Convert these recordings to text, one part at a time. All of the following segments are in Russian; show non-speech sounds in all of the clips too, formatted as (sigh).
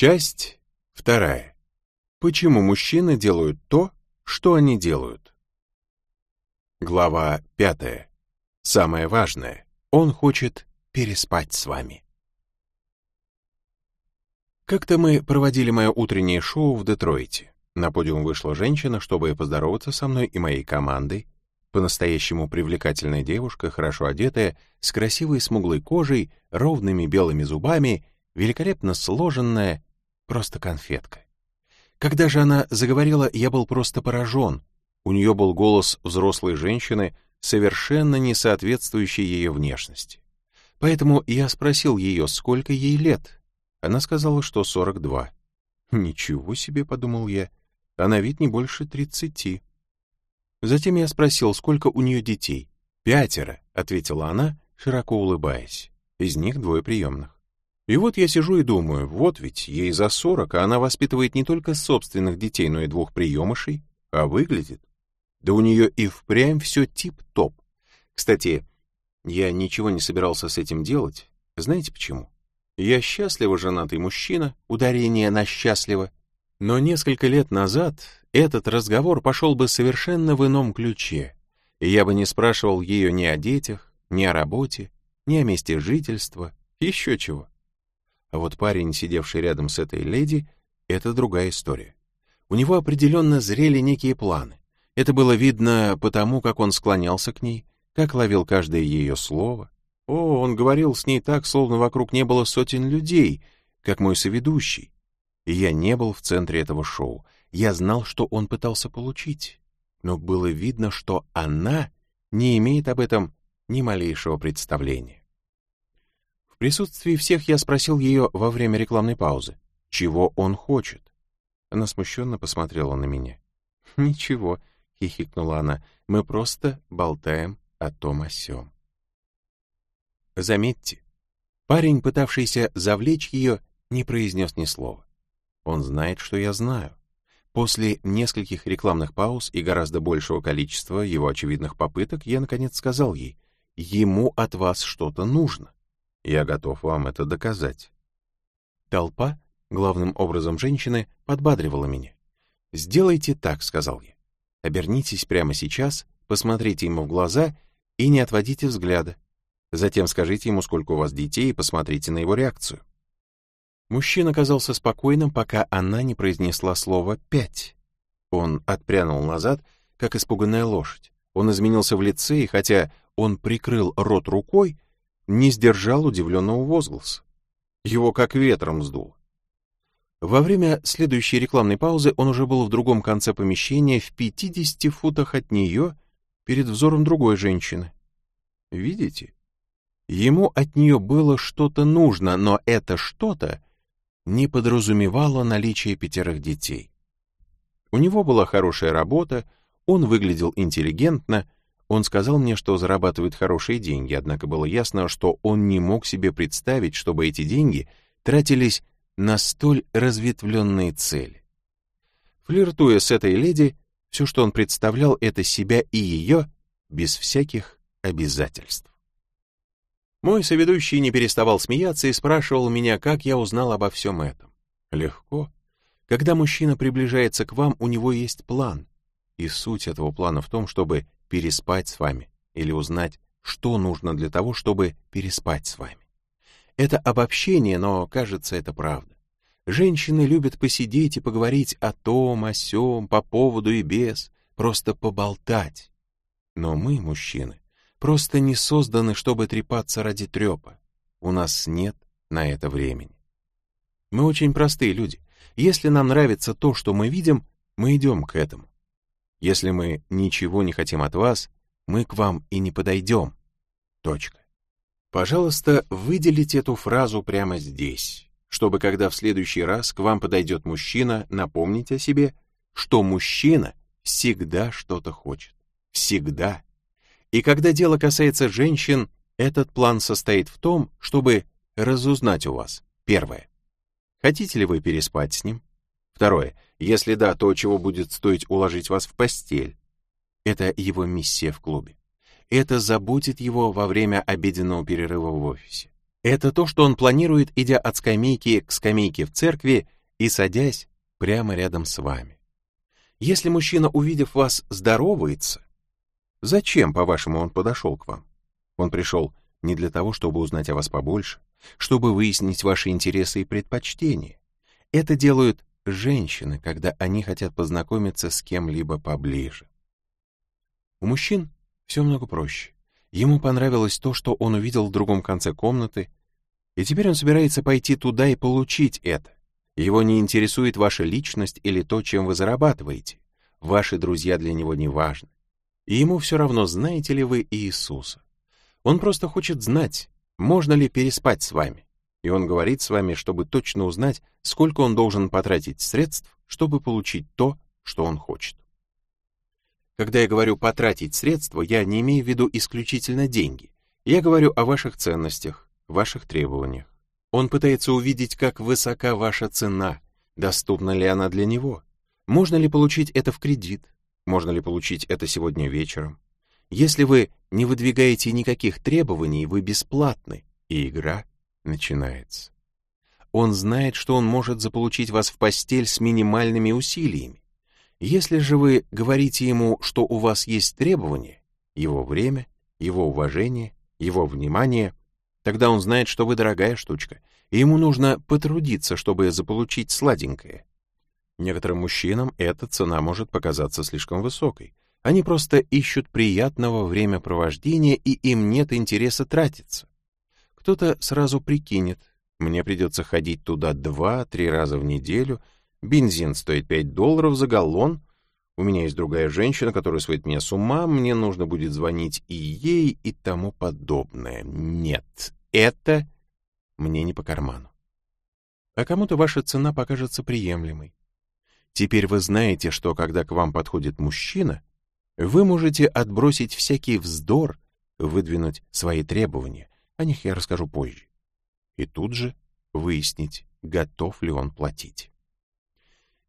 Часть вторая. Почему мужчины делают то, что они делают? Глава пятая. Самое важное. Он хочет переспать с вами. Как-то мы проводили мое утреннее шоу в Детройте. На подиум вышла женщина, чтобы поздороваться со мной и моей командой. По-настоящему привлекательная девушка, хорошо одетая, с красивой смуглой кожей, ровными белыми зубами, великолепно сложенная, просто конфетка. Когда же она заговорила, я был просто поражен. У нее был голос взрослой женщины, совершенно не соответствующий ее внешности. Поэтому я спросил ее, сколько ей лет. Она сказала, что 42. «Ничего себе», — подумал я, — «а на вид не больше 30». Затем я спросил, сколько у нее детей. «Пятеро», — ответила она, широко улыбаясь. Из них двое приемных. И вот я сижу и думаю, вот ведь ей за сорок, а она воспитывает не только собственных детей, но и двух приемышей, а выглядит. Да у нее и впрямь все тип-топ. Кстати, я ничего не собирался с этим делать. Знаете почему? Я счастливо женатый мужчина, ударение на счастливо. Но несколько лет назад этот разговор пошел бы совершенно в ином ключе, и я бы не спрашивал ее ни о детях, ни о работе, ни о месте жительства, еще чего. А вот парень, сидевший рядом с этой леди, это другая история. У него определенно зрели некие планы. Это было видно потому, как он склонялся к ней, как ловил каждое ее слово. О, он говорил с ней так, словно вокруг не было сотен людей, как мой соведущий. И я не был в центре этого шоу. Я знал, что он пытался получить. Но было видно, что она не имеет об этом ни малейшего представления. В присутствии всех я спросил ее во время рекламной паузы, чего он хочет. Она смущенно посмотрела на меня. (laughs) «Ничего», — хихикнула она, — «мы просто болтаем о том о сём». Заметьте, парень, пытавшийся завлечь ее, не произнес ни слова. Он знает, что я знаю. После нескольких рекламных пауз и гораздо большего количества его очевидных попыток я, наконец, сказал ей, ему от вас что-то нужно. Я готов вам это доказать. Толпа, главным образом женщины, подбадривала меня. «Сделайте так», — сказал я. «Обернитесь прямо сейчас, посмотрите ему в глаза и не отводите взгляда. Затем скажите ему, сколько у вас детей, и посмотрите на его реакцию». Мужчина казался спокойным, пока она не произнесла слово «пять». Он отпрянул назад, как испуганная лошадь. Он изменился в лице, и хотя он прикрыл рот рукой, не сдержал удивленного возгласа. Его как ветром сдуло. Во время следующей рекламной паузы он уже был в другом конце помещения, в 50 футах от нее, перед взором другой женщины. Видите? Ему от нее было что-то нужно, но это что-то не подразумевало наличие пятерых детей. У него была хорошая работа, он выглядел интеллигентно, он сказал мне, что зарабатывает хорошие деньги, однако было ясно, что он не мог себе представить, чтобы эти деньги тратились на столь разветвленные цели. Флиртуя с этой леди, все, что он представлял, это себя и ее без всяких обязательств. Мой соведущий не переставал смеяться и спрашивал меня, как я узнал обо всем этом. Легко. Когда мужчина приближается к вам, у него есть план. И суть этого плана в том, чтобы переспать с вами или узнать, что нужно для того, чтобы переспать с вами. Это обобщение, но, кажется, это правда. Женщины любят посидеть и поговорить о том, о сём, по поводу и без, просто поболтать. Но мы, мужчины, просто не созданы, чтобы трепаться ради трепа. У нас нет на это времени. Мы очень простые люди. Если нам нравится то, что мы видим, мы идем к этому. Если мы ничего не хотим от вас, мы к вам и не подойдем. Точка. Пожалуйста, выделите эту фразу прямо здесь, чтобы когда в следующий раз к вам подойдет мужчина, напомнить о себе, что мужчина всегда что-то хочет. Всегда. И когда дело касается женщин, этот план состоит в том, чтобы разузнать у вас. Первое. Хотите ли вы переспать с ним? Второе. Если да, то чего будет стоить уложить вас в постель? Это его миссия в клубе. Это заботит его во время обеденного перерыва в офисе. Это то, что он планирует, идя от скамейки к скамейке в церкви и садясь прямо рядом с вами. Если мужчина, увидев вас, здоровается, зачем, по-вашему, он подошел к вам? Он пришел не для того, чтобы узнать о вас побольше, чтобы выяснить ваши интересы и предпочтения. Это делают женщины, когда они хотят познакомиться с кем-либо поближе. У мужчин все много проще. Ему понравилось то, что он увидел в другом конце комнаты, и теперь он собирается пойти туда и получить это. Его не интересует ваша личность или то, чем вы зарабатываете. Ваши друзья для него не важны. И ему все равно, знаете ли вы Иисуса. Он просто хочет знать, можно ли переспать с вами. И он говорит с вами, чтобы точно узнать, сколько он должен потратить средств, чтобы получить то, что он хочет. Когда я говорю «потратить средства», я не имею в виду исключительно деньги. Я говорю о ваших ценностях, ваших требованиях. Он пытается увидеть, как высока ваша цена, доступна ли она для него, можно ли получить это в кредит, можно ли получить это сегодня вечером. Если вы не выдвигаете никаких требований, вы бесплатны, и игра начинается. Он знает, что он может заполучить вас в постель с минимальными усилиями. Если же вы говорите ему, что у вас есть требования, его время, его уважение, его внимание, тогда он знает, что вы дорогая штучка, и ему нужно потрудиться, чтобы заполучить сладенькое. Некоторым мужчинам эта цена может показаться слишком высокой. Они просто ищут приятного времяпровождения, и им нет интереса тратиться. Кто-то сразу прикинет, мне придется ходить туда два-три раза в неделю — Бензин стоит 5 долларов за галлон. У меня есть другая женщина, которая сводит меня с ума. Мне нужно будет звонить и ей, и тому подобное. Нет, это мне не по карману. А кому-то ваша цена покажется приемлемой. Теперь вы знаете, что когда к вам подходит мужчина, вы можете отбросить всякий вздор, выдвинуть свои требования. О них я расскажу позже. И тут же выяснить, готов ли он платить.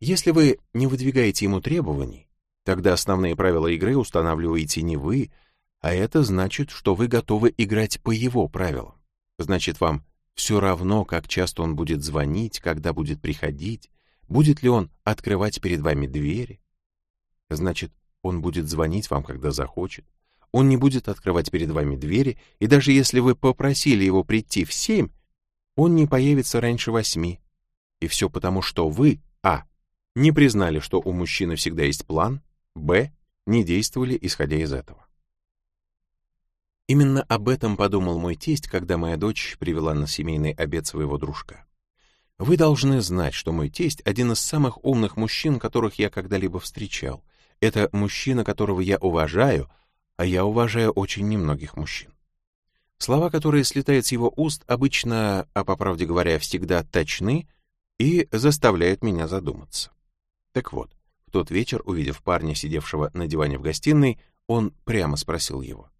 Если вы не выдвигаете ему требований, тогда основные правила игры устанавливаете не вы, а это значит, что вы готовы играть по его правилам. Значит, вам все равно, как часто он будет звонить, когда будет приходить, будет ли он открывать перед вами двери. Значит, он будет звонить вам, когда захочет. Он не будет открывать перед вами двери, и даже если вы попросили его прийти в семь, он не появится раньше восьми. И все потому, что вы, а, не признали, что у мужчины всегда есть план, б, не действовали, исходя из этого. Именно об этом подумал мой тесть, когда моя дочь привела на семейный обед своего дружка. Вы должны знать, что мой тесть — один из самых умных мужчин, которых я когда-либо встречал. Это мужчина, которого я уважаю, а я уважаю очень немногих мужчин. Слова, которые слетают с его уст, обычно, а по правде говоря, всегда точны и заставляют меня задуматься. Так вот, в тот вечер, увидев парня, сидевшего на диване в гостиной, он прямо спросил его.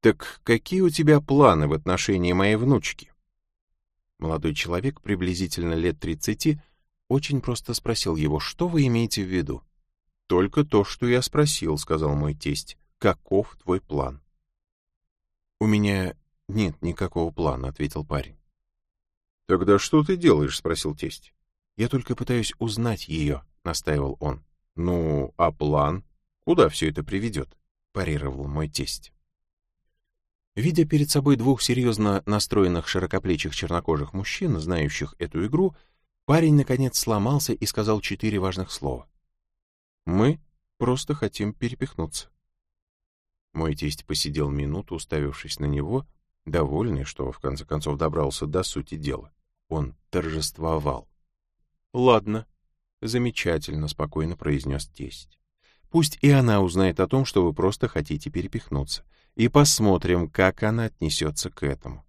«Так какие у тебя планы в отношении моей внучки?» Молодой человек, приблизительно лет тридцати, очень просто спросил его, что вы имеете в виду? «Только то, что я спросил», — сказал мой тесть. «Каков твой план?» «У меня нет никакого плана», — ответил парень. «Тогда что ты делаешь?» — спросил тесть. «Я только пытаюсь узнать ее», — настаивал он. «Ну, а план? Куда все это приведет?» — парировал мой тесть. Видя перед собой двух серьезно настроенных широкоплечих чернокожих мужчин, знающих эту игру, парень наконец сломался и сказал четыре важных слова. «Мы просто хотим перепихнуться». Мой тесть посидел минуту, уставившись на него, довольный, что в конце концов добрался до сути дела. Он торжествовал. «Ладно, Замечательно, спокойно произнес тесть. Пусть и она узнает о том, что вы просто хотите перепихнуться, и посмотрим, как она отнесется к этому.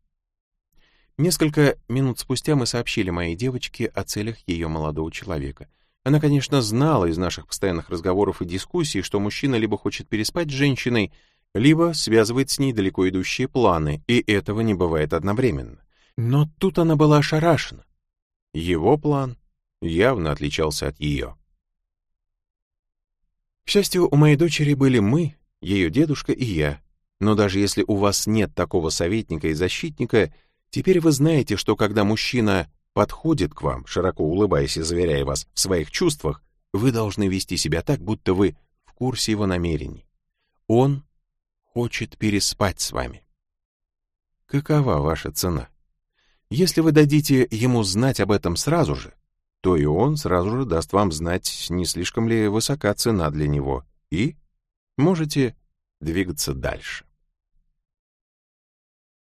Несколько минут спустя мы сообщили моей девочке о целях ее молодого человека. Она, конечно, знала из наших постоянных разговоров и дискуссий, что мужчина либо хочет переспать с женщиной, либо связывает с ней далеко идущие планы, и этого не бывает одновременно. Но тут она была ошарашена. Его план явно отличался от ее. К счастью, у моей дочери были мы, ее дедушка и я, но даже если у вас нет такого советника и защитника, Теперь вы знаете, что когда мужчина подходит к вам, широко улыбаясь и заверяя вас в своих чувствах, вы должны вести себя так, будто вы в курсе его намерений. Он хочет переспать с вами. Какова ваша цена? Если вы дадите ему знать об этом сразу же, то и он сразу же даст вам знать, не слишком ли высока цена для него, и можете двигаться дальше.